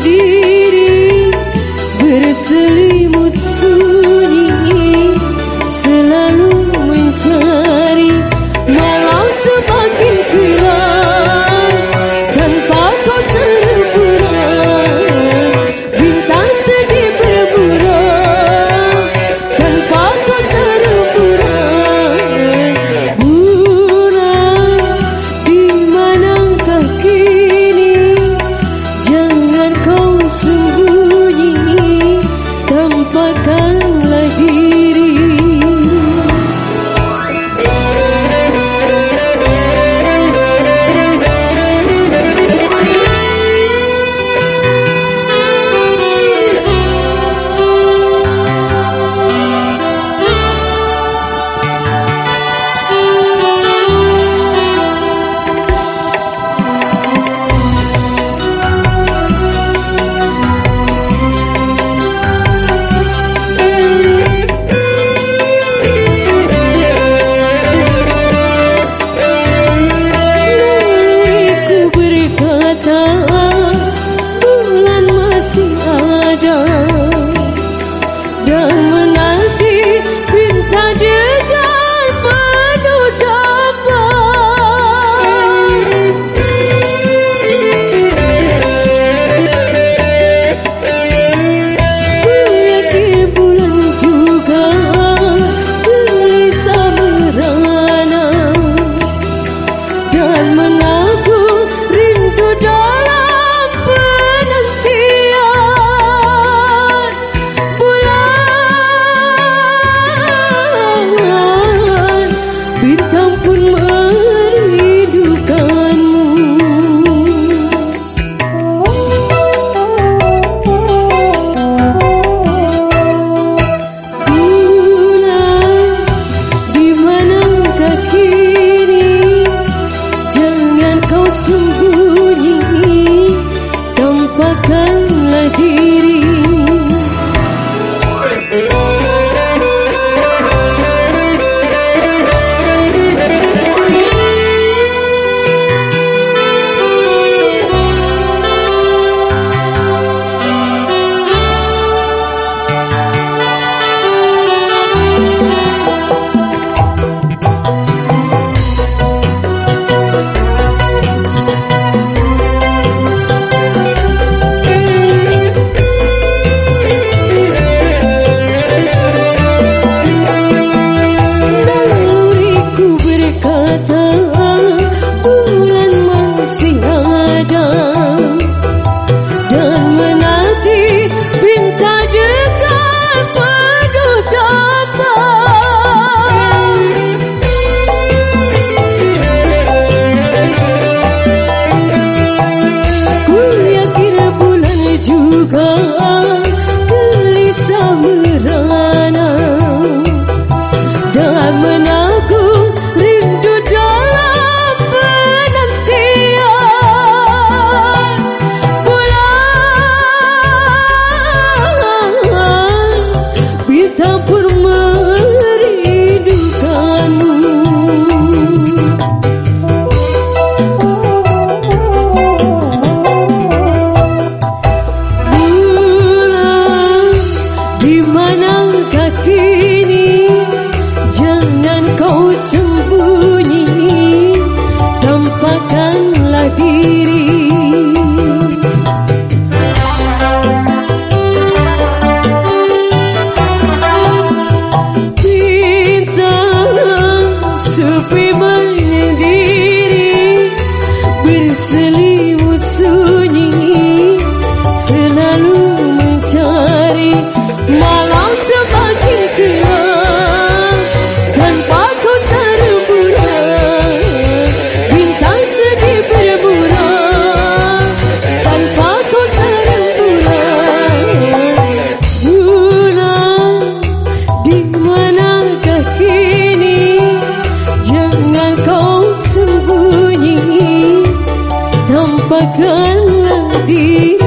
sendiri Tampakkanlah da da tampakkanlah diri